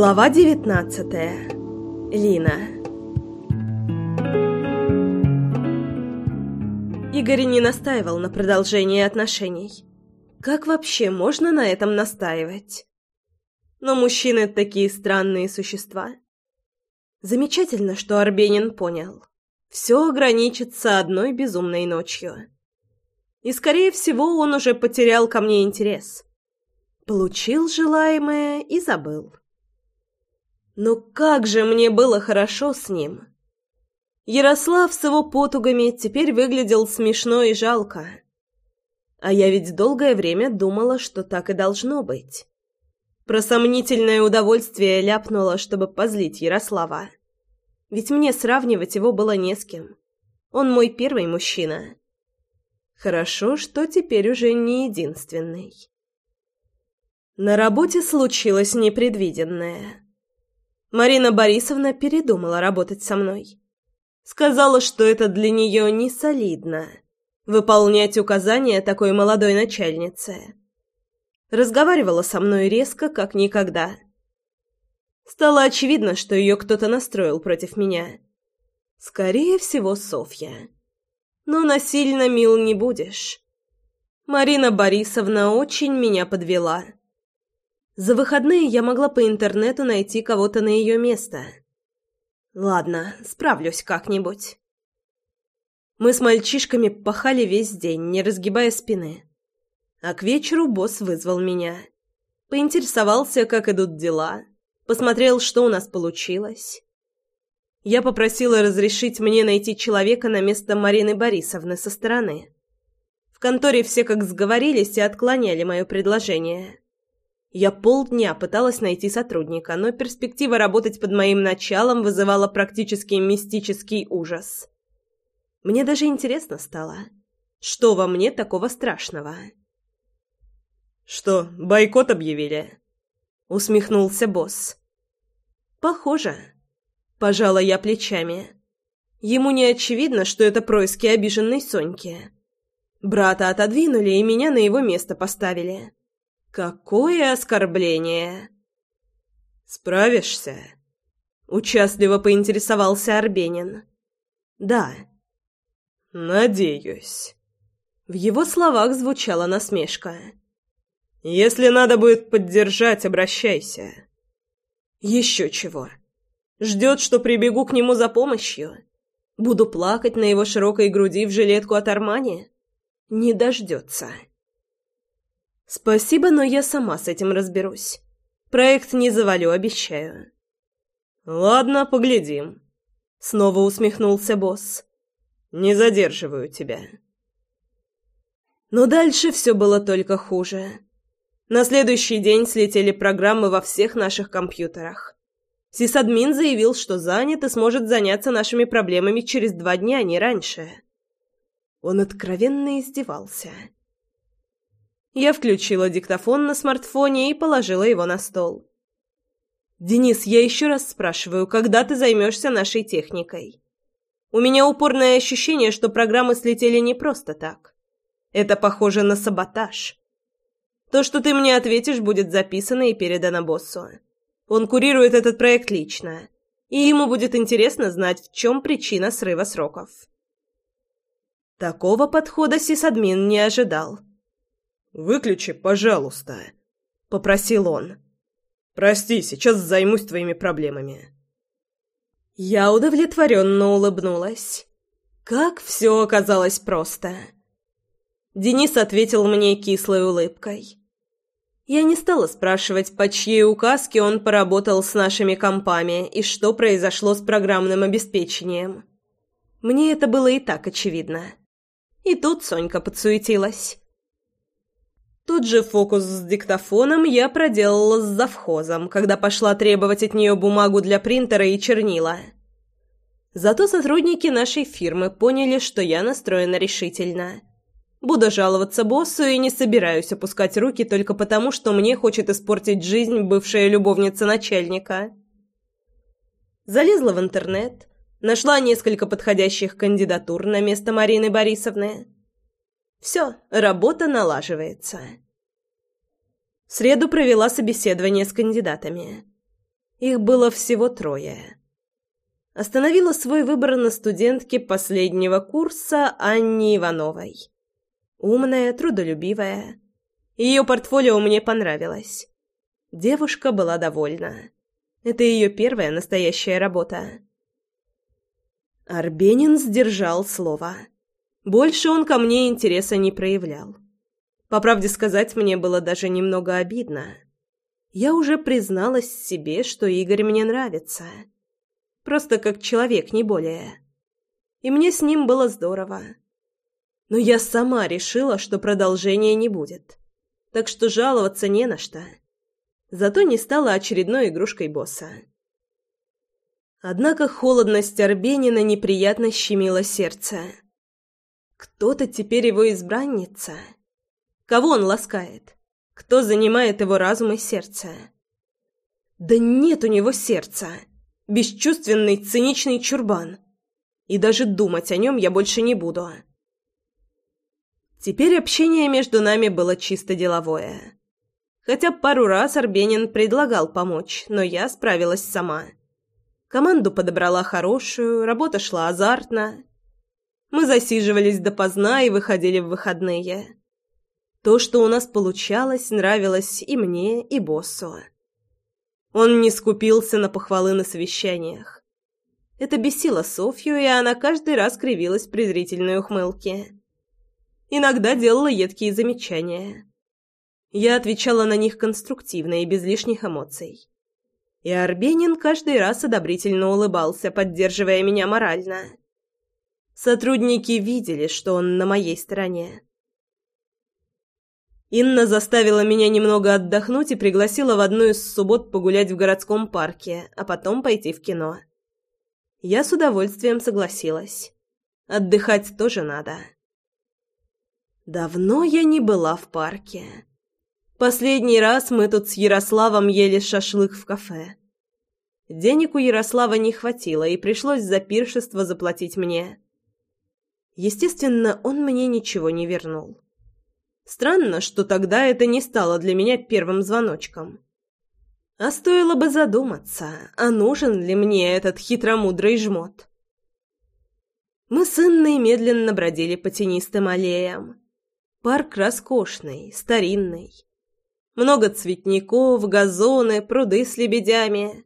Глава девятнадцатая. Лина. Игорь не настаивал на продолжении отношений. Как вообще можно на этом настаивать? Но мужчины такие странные существа. Замечательно, что Арбенин понял. Все ограничится одной безумной ночью. И, скорее всего, он уже потерял ко мне интерес. Получил желаемое и забыл. Но как же мне было хорошо с ним! Ярослав с его потугами теперь выглядел смешно и жалко. А я ведь долгое время думала, что так и должно быть. Про сомнительное удовольствие ляпнула, чтобы позлить Ярослава. Ведь мне сравнивать его было не с кем. Он мой первый мужчина. Хорошо, что теперь уже не единственный. На работе случилось непредвиденное. Марина Борисовна передумала работать со мной. Сказала, что это для нее не солидно выполнять указания такой молодой начальницы. Разговаривала со мной резко, как никогда. Стало очевидно, что ее кто-то настроил против меня. Скорее всего, Софья. Но насильно мил не будешь. Марина Борисовна очень меня подвела. За выходные я могла по интернету найти кого-то на ее место. Ладно, справлюсь как-нибудь. Мы с мальчишками пахали весь день, не разгибая спины. А к вечеру босс вызвал меня. Поинтересовался, как идут дела. Посмотрел, что у нас получилось. Я попросила разрешить мне найти человека на место Марины Борисовны со стороны. В конторе все как сговорились и отклоняли мое предложение. Я полдня пыталась найти сотрудника, но перспектива работать под моим началом вызывала практически мистический ужас. Мне даже интересно стало, что во мне такого страшного. «Что, бойкот объявили?» — усмехнулся босс. «Похоже». Пожала я плечами. Ему не очевидно, что это происки обиженной Соньки. Брата отодвинули и меня на его место поставили. Какое оскорбление! Справишься? Участливо поинтересовался Арбенин. Да. Надеюсь. В его словах звучала насмешка. Если надо будет поддержать, обращайся. Еще чего. Ждет, что прибегу к нему за помощью. Буду плакать на его широкой груди в жилетку от Армани. Не дождется. «Спасибо, но я сама с этим разберусь. Проект не завалю, обещаю». «Ладно, поглядим», — снова усмехнулся босс. «Не задерживаю тебя». Но дальше все было только хуже. На следующий день слетели программы во всех наших компьютерах. Сисадмин заявил, что занят и сможет заняться нашими проблемами через два дня, а не раньше. Он откровенно издевался. Я включила диктофон на смартфоне и положила его на стол. «Денис, я еще раз спрашиваю, когда ты займешься нашей техникой? У меня упорное ощущение, что программы слетели не просто так. Это похоже на саботаж. То, что ты мне ответишь, будет записано и передано боссу. Он курирует этот проект лично, и ему будет интересно знать, в чем причина срыва сроков». Такого подхода сисадмин не ожидал. «Выключи, пожалуйста», — попросил он. «Прости, сейчас займусь твоими проблемами». Я удовлетворенно улыбнулась. Как все оказалось просто. Денис ответил мне кислой улыбкой. Я не стала спрашивать, по чьей указке он поработал с нашими компами и что произошло с программным обеспечением. Мне это было и так очевидно. И тут Сонька подсуетилась. Тот же фокус с диктофоном я проделала с завхозом, когда пошла требовать от нее бумагу для принтера и чернила. Зато сотрудники нашей фирмы поняли, что я настроена решительно. Буду жаловаться боссу и не собираюсь опускать руки только потому, что мне хочет испортить жизнь бывшая любовница начальника. Залезла в интернет, нашла несколько подходящих кандидатур на место Марины Борисовны – все, работа налаживается. В среду провела собеседование с кандидатами. Их было всего трое. Остановила свой выбор на студентке последнего курса Анне Ивановой. Умная, трудолюбивая. Ее портфолио мне понравилось. Девушка была довольна. Это ее первая настоящая работа. Арбенин сдержал слово. Больше он ко мне интереса не проявлял. По правде сказать, мне было даже немного обидно. Я уже призналась себе, что Игорь мне нравится. Просто как человек, не более. И мне с ним было здорово. Но я сама решила, что продолжения не будет. Так что жаловаться не на что. Зато не стала очередной игрушкой босса. Однако холодность Арбенина неприятно щемила сердце. Кто-то теперь его избранница. Кого он ласкает? Кто занимает его разум и сердце? Да нет у него сердца. Бесчувственный, циничный чурбан. И даже думать о нем я больше не буду. Теперь общение между нами было чисто деловое. Хотя пару раз Арбенин предлагал помочь, но я справилась сама. Команду подобрала хорошую, работа шла азартно. Мы засиживались допоздна и выходили в выходные. То, что у нас получалось, нравилось и мне, и боссу. Он не скупился на похвалы на совещаниях. Это бесило Софью, и она каждый раз кривилась презрительной ухмылке. Иногда делала едкие замечания. Я отвечала на них конструктивно и без лишних эмоций. И Арбенин каждый раз одобрительно улыбался, поддерживая меня морально. Сотрудники видели, что он на моей стороне. Инна заставила меня немного отдохнуть и пригласила в одну из суббот погулять в городском парке, а потом пойти в кино. Я с удовольствием согласилась. Отдыхать тоже надо. Давно я не была в парке. Последний раз мы тут с Ярославом ели шашлык в кафе. Денег у Ярослава не хватило, и пришлось за пиршество заплатить мне. Естественно, он мне ничего не вернул. Странно, что тогда это не стало для меня первым звоночком. А стоило бы задуматься, а нужен ли мне этот хитромудрый жмот. Мы с Инной медленно бродили по тенистым аллеям. Парк роскошный, старинный. Много цветников, газоны, пруды с лебедями.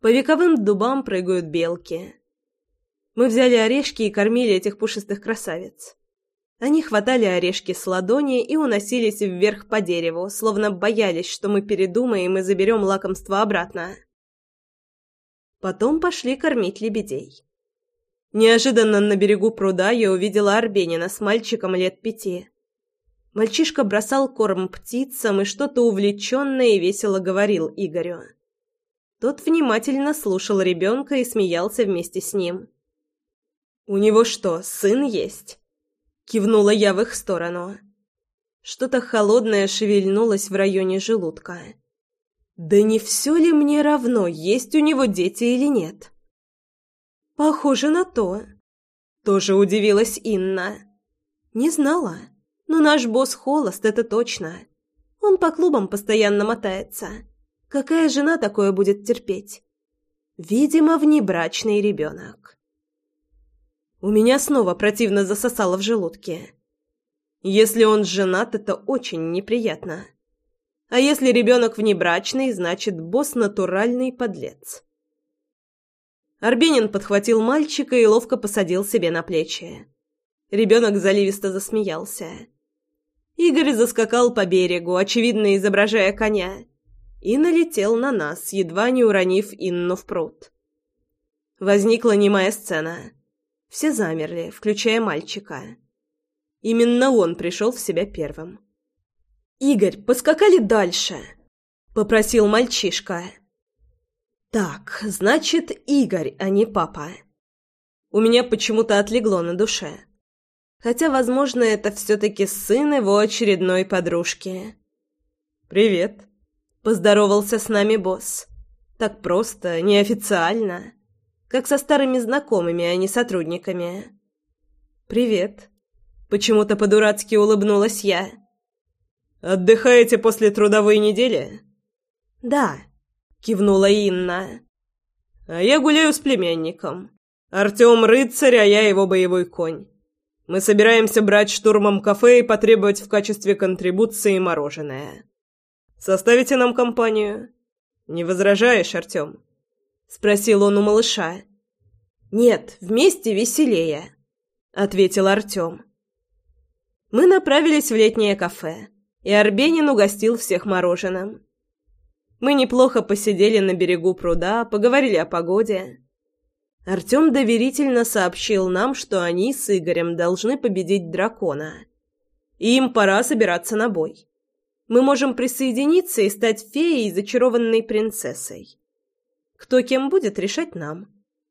По вековым дубам прыгают белки. Мы взяли орешки и кормили этих пушистых красавиц. Они хватали орешки с ладони и уносились вверх по дереву, словно боялись, что мы передумаем и заберем лакомство обратно. Потом пошли кормить лебедей. Неожиданно на берегу пруда я увидела Арбенина с мальчиком лет пяти. Мальчишка бросал корм птицам и что-то увлеченное и весело говорил Игорю. Тот внимательно слушал ребенка и смеялся вместе с ним. «У него что, сын есть?» Кивнула я в их сторону. Что-то холодное шевельнулось в районе желудка. Да не все ли мне равно, есть у него дети или нет? Похоже на то. Тоже удивилась Инна. Не знала. Но наш босс холост, это точно. Он по клубам постоянно мотается. Какая жена такое будет терпеть? Видимо, внебрачный ребенок. У меня снова противно засосало в желудке. Если он женат, это очень неприятно. А если ребенок внебрачный, значит, босс натуральный подлец. Арбенин подхватил мальчика и ловко посадил себе на плечи. Ребенок заливисто засмеялся. Игорь заскакал по берегу, очевидно изображая коня, и налетел на нас, едва не уронив Инну в пруд. Возникла немая сцена. Все замерли, включая мальчика. Именно он пришел в себя первым. «Игорь, поскакали дальше!» — попросил мальчишка. «Так, значит, Игорь, а не папа». У меня почему-то отлегло на душе. Хотя, возможно, это все-таки сын его очередной подружки. «Привет», — поздоровался с нами босс. Так просто, неофициально как со старыми знакомыми, а не сотрудниками. «Привет». Почему-то по-дурацки улыбнулась я. «Отдыхаете после трудовой недели?» «Да». — кивнула Инна. «А я гуляю с племянником. Артем рыцарь, а я его боевой конь. Мы собираемся брать штурмом кафе и потребовать в качестве контрибуции мороженое. Составите нам компанию? Не возражаешь, Артем?» — спросил он у малыша. «Нет, вместе веселее», — ответил Артем. Мы направились в летнее кафе, и Арбенин угостил всех мороженым. Мы неплохо посидели на берегу пруда, поговорили о погоде. Артем доверительно сообщил нам, что они с Игорем должны победить дракона. И им пора собираться на бой. Мы можем присоединиться и стать феей, зачарованной принцессой. Кто кем будет, решать нам.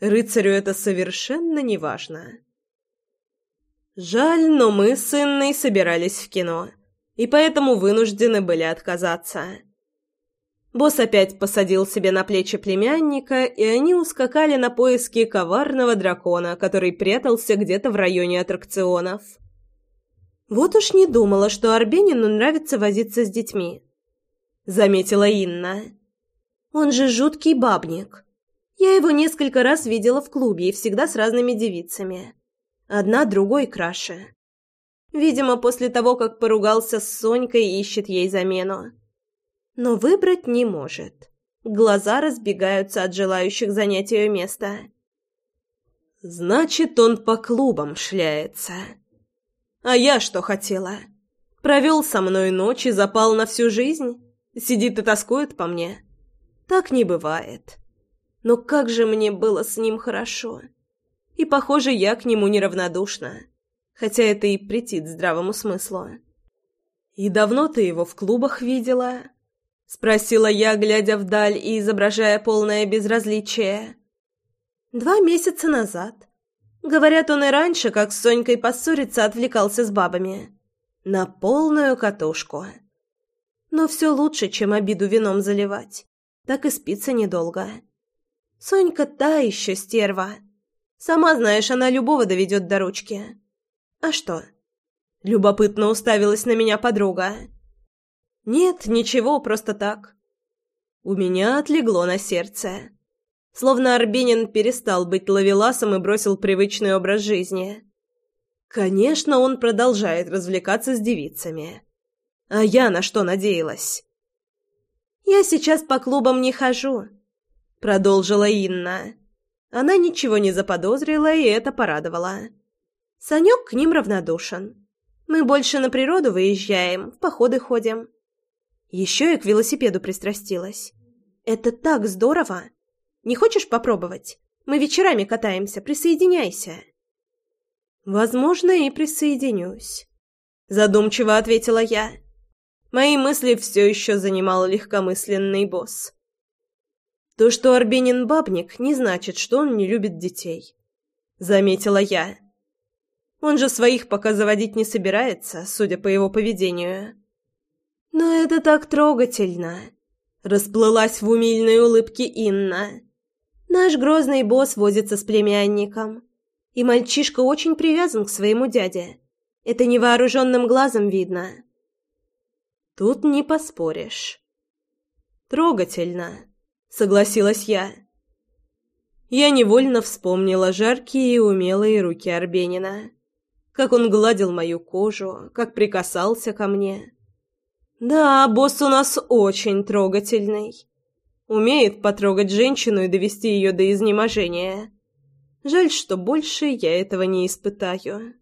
Рыцарю это совершенно не важно. Жаль, но мы с Инной собирались в кино, и поэтому вынуждены были отказаться. Босс опять посадил себе на плечи племянника, и они ускакали на поиски коварного дракона, который прятался где-то в районе аттракционов. «Вот уж не думала, что Арбенину нравится возиться с детьми», — заметила Инна. «Он же жуткий бабник. Я его несколько раз видела в клубе и всегда с разными девицами. Одна другой краше. Видимо, после того, как поругался с Сонькой, ищет ей замену. Но выбрать не может. Глаза разбегаются от желающих занять ее место. Значит, он по клубам шляется. А я что хотела? Провел со мной ночь и запал на всю жизнь? Сидит и тоскует по мне? Так не бывает. Но как же мне было с ним хорошо. И, похоже, я к нему неравнодушна, хотя это и претит здравому смыслу. «И давно ты его в клубах видела?» — спросила я, глядя вдаль и изображая полное безразличие. «Два месяца назад. Говорят, он и раньше, как с Сонькой поссориться, отвлекался с бабами. На полную катушку. Но все лучше, чем обиду вином заливать. Так и спится недолго. Сонька та еще стерва». Сама знаешь, она любого доведет до ручки. А что? Любопытно уставилась на меня подруга. Нет, ничего, просто так. У меня отлегло на сердце. Словно Арбенин перестал быть ловеласом и бросил привычный образ жизни. Конечно, он продолжает развлекаться с девицами. А я на что надеялась? «Я сейчас по клубам не хожу», — продолжила Инна. Она ничего не заподозрила, и это порадовало. Санек к ним равнодушен. Мы больше на природу выезжаем, в походы ходим. Еще и к велосипеду пристрастилась. Это так здорово! Не хочешь попробовать? Мы вечерами катаемся, присоединяйся. Возможно, и присоединюсь. Задумчиво ответила я. Мои мысли все еще занимал легкомысленный босс. То, что Арбенин бабник, не значит, что он не любит детей. Заметила я. Он же своих пока заводить не собирается, судя по его поведению. Но это так трогательно. Расплылась в умильной улыбке Инна. Наш грозный босс возится с племянником. И мальчишка очень привязан к своему дяде. Это невооруженным глазом видно. Тут не поспоришь. Трогательно согласилась я. Я невольно вспомнила жаркие и умелые руки Арбенина. Как он гладил мою кожу, как прикасался ко мне. Да, босс у нас очень трогательный. Умеет потрогать женщину и довести ее до изнеможения. Жаль, что больше я этого не испытаю.